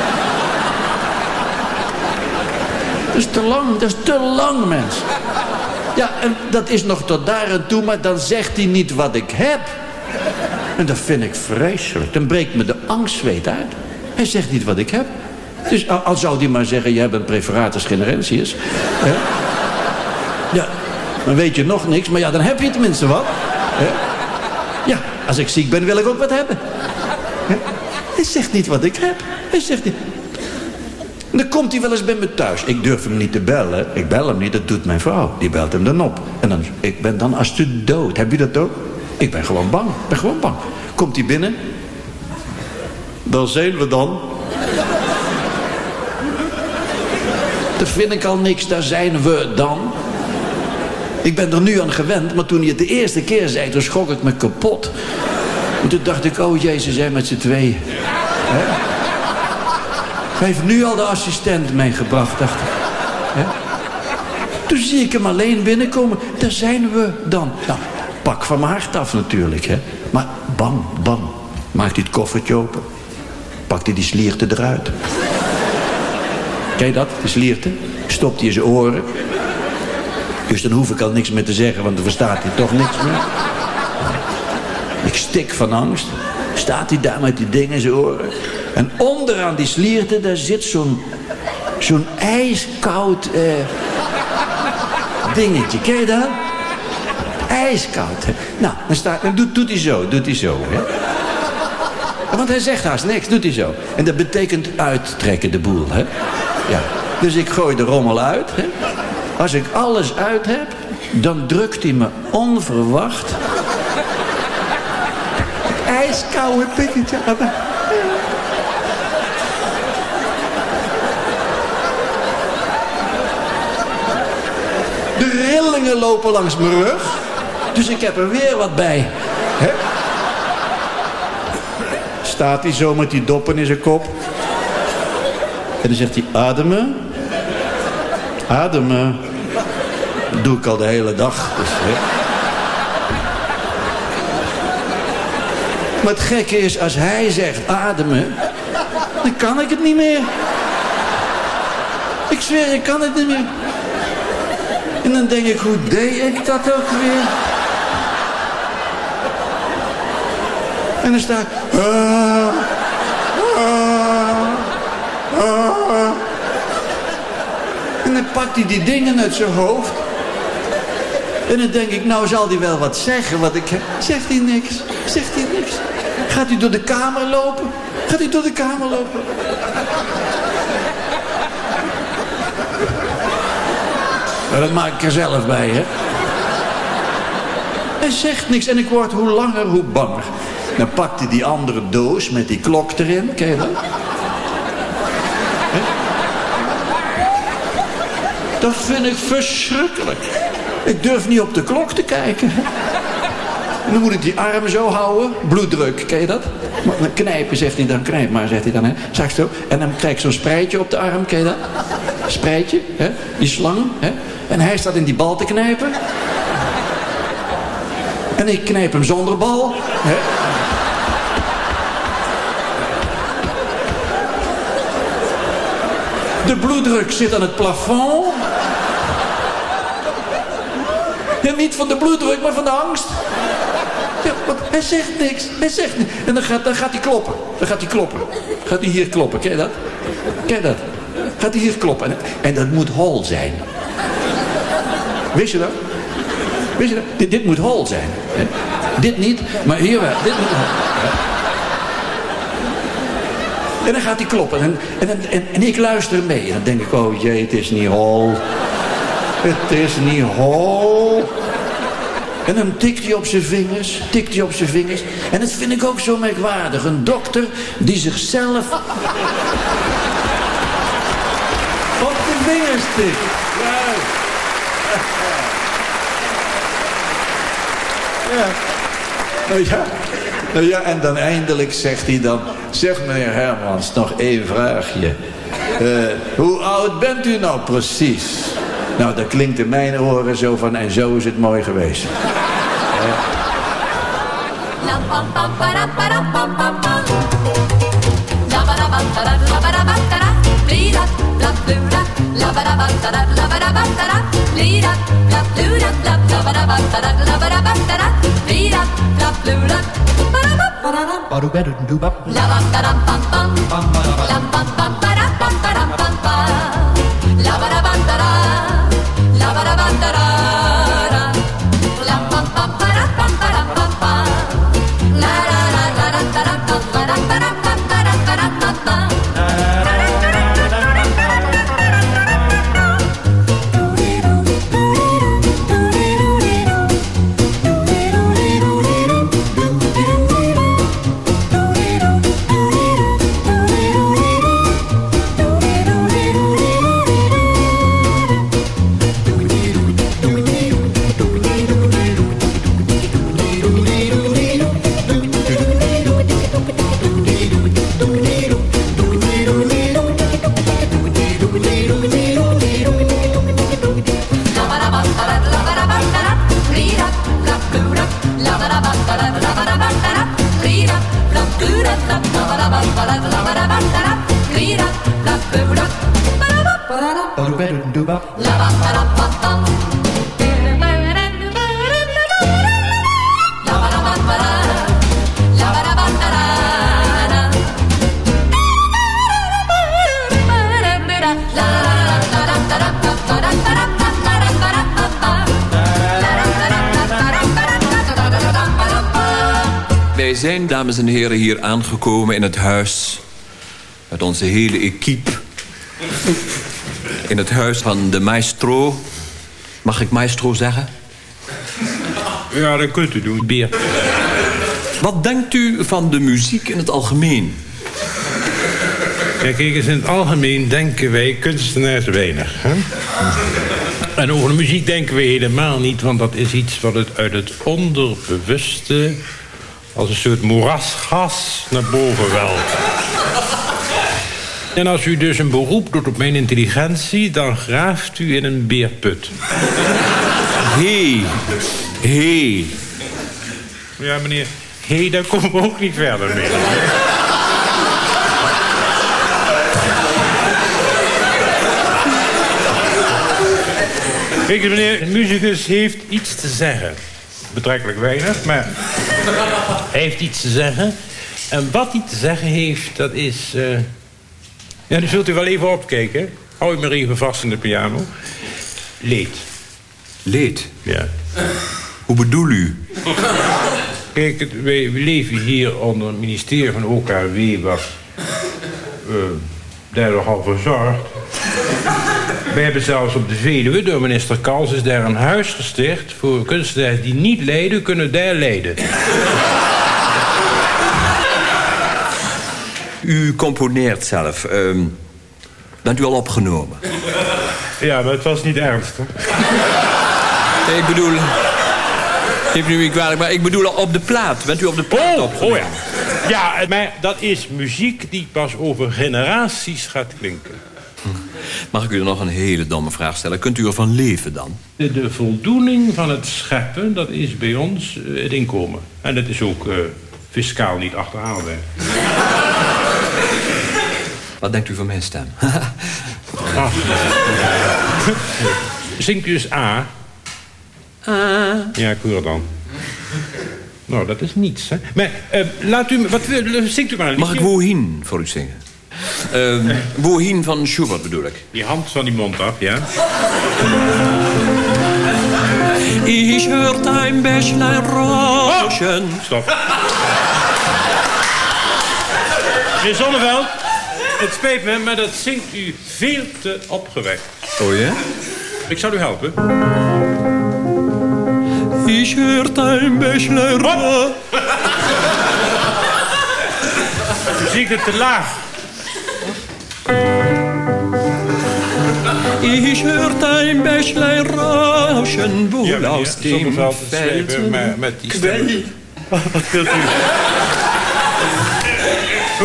Dat is te lang, dat is te lang, mens. Ja, en dat is nog tot daar en toe, maar dan zegt hij niet wat ik heb. En dat vind ik vreselijk. Dan breekt me de angstzweet uit. Hij zegt niet wat ik heb. Dus al, zou hij maar zeggen, je hebt een preferatus generensius. Hè? Dan weet je nog niks, maar ja, dan heb je tenminste wat. Ja, als ik ziek ben, wil ik ook wat hebben. Hij zegt niet wat ik heb. Hij zegt niet... Dan komt hij wel eens bij me thuis. Ik durf hem niet te bellen. Ik bel hem niet, dat doet mijn vrouw. Die belt hem dan op. En dan, ik ben dan als de dood. Heb je dat ook? Ik ben gewoon bang. Ik ben gewoon bang. Komt hij binnen? Dan zijn we dan. Dat vind ik al niks, daar zijn we dan. Ik ben er nu aan gewend, maar toen hij het de eerste keer zei, toen schrok ik me kapot. En toen dacht ik, oh jezus, zijn met z'n tweeën. Hij heeft nu al de assistent meegebracht, dacht ik. Toen zie ik hem alleen binnenkomen. Daar zijn we dan. Nou, pak van mijn hart af natuurlijk, hè. Maar bam, bam. Maakt hij het koffertje open. Pakt hij die slierte eruit. Je dat, die slierte? Stopt hij in zijn oren. Dus dan hoef ik al niks meer te zeggen, want dan verstaat hij toch niks meer. Ik stik van angst. Staat hij daar met die dingen in zijn oren. En onderaan die slierte, daar zit zo'n... zo'n ijskoud... eh, dingetje. Ken je dat? Ijskoud. Nou, dan, staat, dan doet, doet hij zo, doet hij zo. Hè? Want hij zegt haast niks, doet hij zo. En dat betekent uittrekken de boel. Hè? Ja. Dus ik gooi de rommel uit. Hè? Als ik alles uit heb, dan drukt hij me onverwacht... ijskoude pikketje aan me. De rillingen lopen langs mijn rug. Dus ik heb er weer wat bij. Hè? Staat hij zo met die doppen in zijn kop. En dan zegt hij, ademen. Ademen. Doe ik al de hele dag. Dus. Maar het gekke is, als hij zegt ademen... dan kan ik het niet meer. Ik zweer, ik kan het niet meer. En dan denk ik, hoe deed ik dat ook weer? En dan sta ik... ah, ah, ah. En dan pakt hij die dingen uit zijn hoofd. En dan denk ik, nou zal hij wel wat zeggen wat ik heb. Zegt hij niks. Zegt hij niks. Gaat hij door de kamer lopen? Gaat hij door de kamer lopen? Maar dat maak ik er zelf bij, hè? Hij zegt niks en ik word hoe langer hoe banger. Dan pakt hij die andere doos met die klok erin, ken je dat? Dat vind ik verschrikkelijk. Ik durf niet op de klok te kijken. En dan moet ik die arm zo houden. Bloeddruk, ken je dat? Maar knijpen, zegt hij dan. Knijp maar, zegt hij dan. Hè. Zag zo. En dan krijg ik zo'n spreidje op de arm, ken je dat? Spreidje, hè? die slang. Hè? En hij staat in die bal te knijpen. En ik knijp hem zonder bal. Hè? De bloeddruk zit aan het plafond. Ja, niet van de bloeddruk, maar van de angst. Ja, want hij zegt niks. Hij zegt niks. En dan gaat, dan gaat hij kloppen. Dan gaat hij kloppen. Gaat hij hier kloppen. Ken je dat? Ken je dat? Gaat hij hier kloppen. En, en dat moet hol zijn. Wist je dat? Wist je dat? Dit, dit moet hol zijn. Dit niet, maar hier wel. Dit moet. En dan gaat hij kloppen. En, en, en, en ik luister mee. En dan denk ik, oh jee, het is niet hol. Het is niet hol. En dan tikt hij op zijn vingers, tikt hij op zijn vingers. En dat vind ik ook zo merkwaardig. Een dokter die zichzelf op de vingers tikt. Juist. Ja. Nou ja. Nou ja, en dan eindelijk zegt hij dan... Zeg meneer Hermans, nog één vraagje. Eh, hoe oud bent u nou precies? Nou, dat klinkt in mijn oren zo van... En zo is het mooi geweest. Dames en heren, hier aangekomen in het huis... met onze hele equipe. In het huis van de maestro. Mag ik maestro zeggen? Ja, dat kunt u doen. Beer. Wat denkt u van de muziek in het algemeen? Ja, kijk eens, in het algemeen denken wij kunstenaars weinig. Hè? En over de muziek denken we helemaal niet, want dat is iets wat het uit het onderbewuste als een soort moerasgas naar boven welt. En als u dus een beroep doet op mijn intelligentie, dan graaft u in een beerput. Hé, hé. Ja, meneer, hé, daar komen we ook niet verder mee. Kijk, meneer, een muzikus heeft iets te zeggen. Betrekkelijk weinig, maar hij heeft iets te zeggen. En wat hij te zeggen heeft, dat is... Uh... Ja, dan zult u wel even opkijken. Hou je maar even vast in de piano. Leed. Leed? Ja. Hoe bedoel u? Kijk, wij, we leven hier onder het ministerie van OKW... wat uh, daar nogal voor zorgt. We hebben zelfs op de Veluwe, door minister Kals... is daar een huis gesticht voor kunstenaars die niet lijden... kunnen daar lijden. U componeert zelf. Um, bent u al opgenomen? Ja, maar het was niet ernstig. Nee, ik bedoel... Me nu niet kwalijk, maar ik bedoel op de plaat. Bent u op de plaat Oh, opgenomen? oh ja. Ja, maar dat is muziek die pas over generaties gaat klinken. Mag ik u nog een hele domme vraag stellen? Kunt u ervan leven dan? De, de voldoening van het scheppen, dat is bij ons eh, het inkomen. En dat is ook eh, fiscaal niet achterhaalbaar. Wat denkt u van mijn stem? Ah. Zingt u eens A? Ja, ik hoor dan. Nou, dat is niets, hè. Maar eh, laat u... Wat, wil- zingt u maar een Mag ik? Wohin voor u zingen? Uh, Wohin van Schubert bedoel ik. Die hand van die mond af, ja? Ich hört ein Bächlein rauschen. Stop. Meneer Zonneveld, het spijt me, maar dat zingt u veel te opgewekt. Oh ja? Ik zal u helpen. Ich hört ein Bächlein rauschen. U zingt het te laag. Ich hört ein Bächlein rauschen, wohl Ja, aus dem Feld. maar met die stem. Wat wilt u?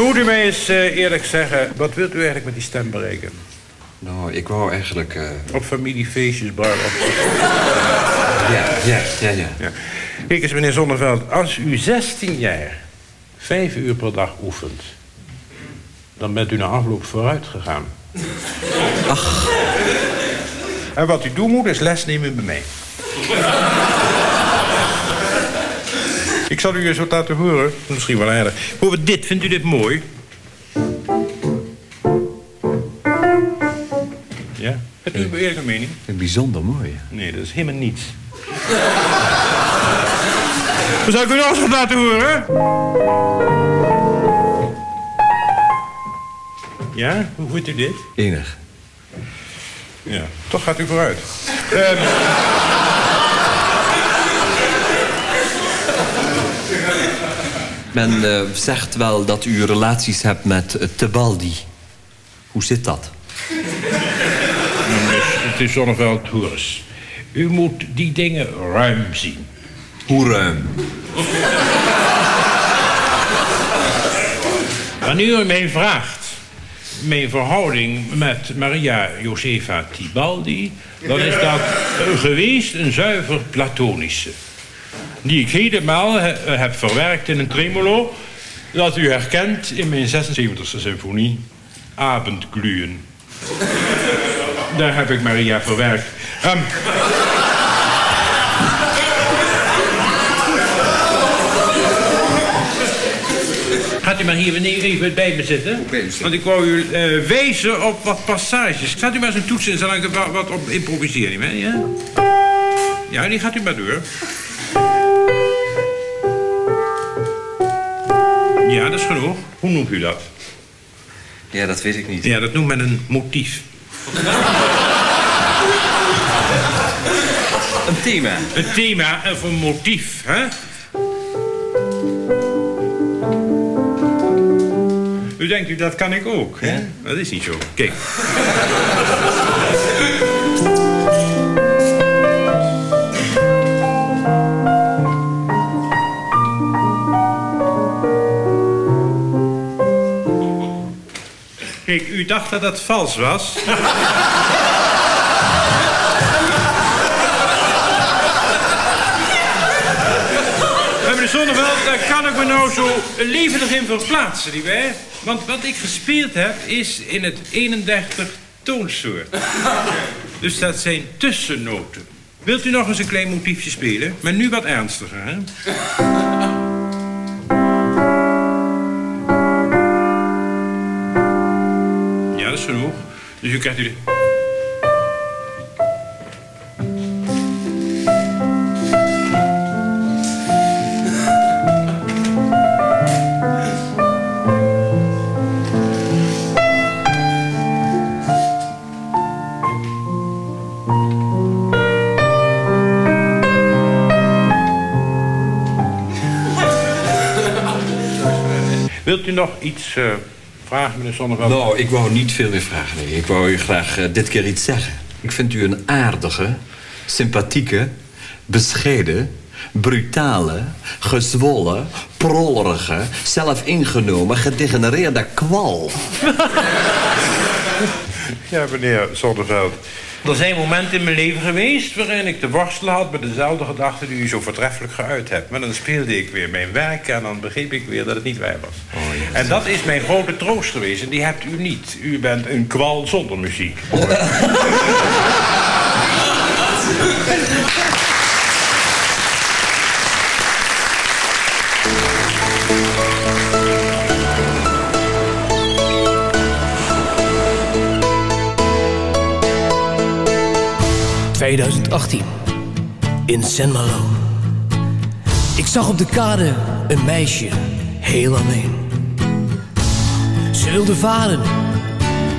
Moet u mij eens eh, eerlijk zeggen, wat wilt u eigenlijk met die stem bereiken? Nou, ik wou eigenlijk... eh, Op familiefeestjes, bar. Ja, ja, ja, ja. Kijk eens, meneer Zonneveld, als u 16 jaar vijf uur per dag oefent, dan bent u na afloop vooruit gegaan. Ach. En wat u doen moet, is les nemen bij mij. Ik zal u eens wat laten horen. Misschien wel aardig. Bijvoorbeeld dit. Vindt u dit mooi? Ja? Hebt u een eerlijke mening? Bijzonder mooi. Nee, dat is helemaal niets. Dan zal ik u nog eens laten horen? Ja? Hoe vindt u dit? Enig. Ja, toch gaat u vooruit. Ehm. Men eh, zegt wel dat u relaties hebt met uh, Tebaldi. Hoe zit dat? Het is Zonneveld Hoers. U moet die dingen ruim zien. Hoe ruim? Wanneer u mij vraagt mijn verhouding met Maria Josefa Tibaldi... dan is dat geweest een zuiver platonische. Die ik helemaal he- heb verwerkt in een tremolo... dat u herkent in mijn 76e symfonie, Abendglühen. Daar heb ik Maria verwerkt. Ehm, u maar hier wanneer even bij me zitten? Want ik wou u eh, wijzen op wat passages. Gaat u maar zo'n toetsen en zal ik er wat, wat op improviseren, hè? Ja? ja, die gaat u maar door. Ja, dat is genoeg. Hoe noemt u dat? Ja, dat weet ik niet. Ja, dat noemt men een motief. Een thema. Een thema of een motief, hè? U denkt u, dat kan ik ook, hè? Dat is niet zo. Kijk. Kijk, u dacht dat dat vals was. Zonneveld, daar kan ik me nou zo levendig in verplaatsen, wij. Want wat ik gespeeld heb, is in het 31 toonsoort. Dus dat zijn tussennoten. Wilt u nog eens een klein motiefje spelen? Maar nu wat ernstiger, hè? Ja, dat is genoeg. Dus u krijgt u... nog iets eh, vragen, meneer Zonneveld? Nou, ik wou niet veel meer vragen. Nee. Ik wou u graag eh, dit keer iets zeggen. Ik vind u een aardige, sympathieke, bescheiden, brutale, gezwollen, prollerige, zelfingenomen, gedegenereerde kwal. Ja, meneer Zonneveld. Er zijn momenten in mijn leven geweest waarin ik te worstelen had met dezelfde gedachten die u zo voortreffelijk geuit hebt. Maar dan speelde ik weer mijn werk en dan begreep ik weer dat het niet waar was. en dat is mijn grote troost geweest en die hebt u niet. U bent een kwal zonder muziek. 2018 in San Malo. Ik zag op de kade een meisje, heel alleen. Ze wilde varen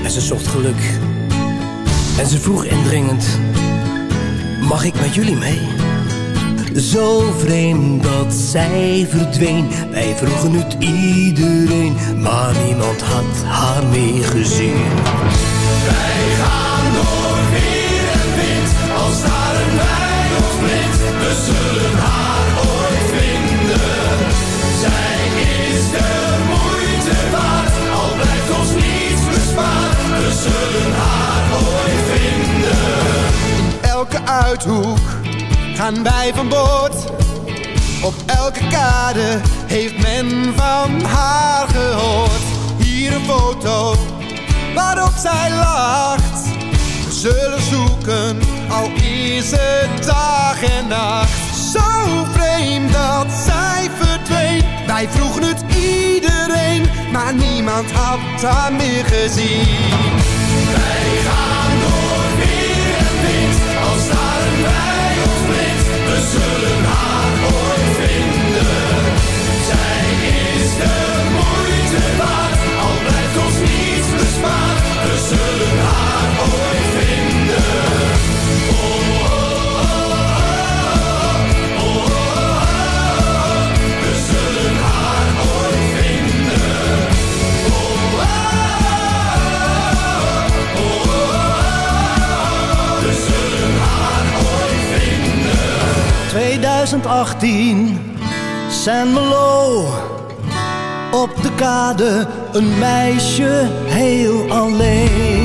en ze zocht geluk. En ze vroeg indringend, mag ik met jullie mee? Zo vreemd dat zij verdween. Wij vroegen het iedereen, maar niemand had haar meer gezien. Wij gaan door al staren wij ons blind. We zullen haar ooit vinden. Zij is de moeite waard, al blijft ons niets bespaard. We zullen haar ooit vinden. elke uithoek gaan wij van boord. Op elke kade heeft men van haar gehoord. Hier een foto waarop zij lacht. We zullen zoeken, al is het dag en nacht. Zo vreemd dat zij verdween. Wij vroegen het iedereen, maar niemand had haar meer gezien. 2018, San Melo. Op de kade een meisje heel alleen.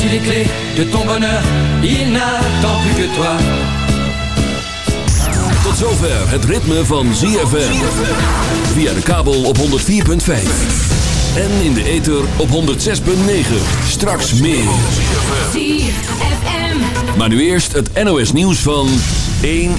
Voici les clés de ton bonheur, il n'attend plus que toi. Tot zover het ritme van ZFM. Via de kabel op 104.5. En in de ether op 106.9. Straks meer. Maar nu eerst het NOS nieuws van 1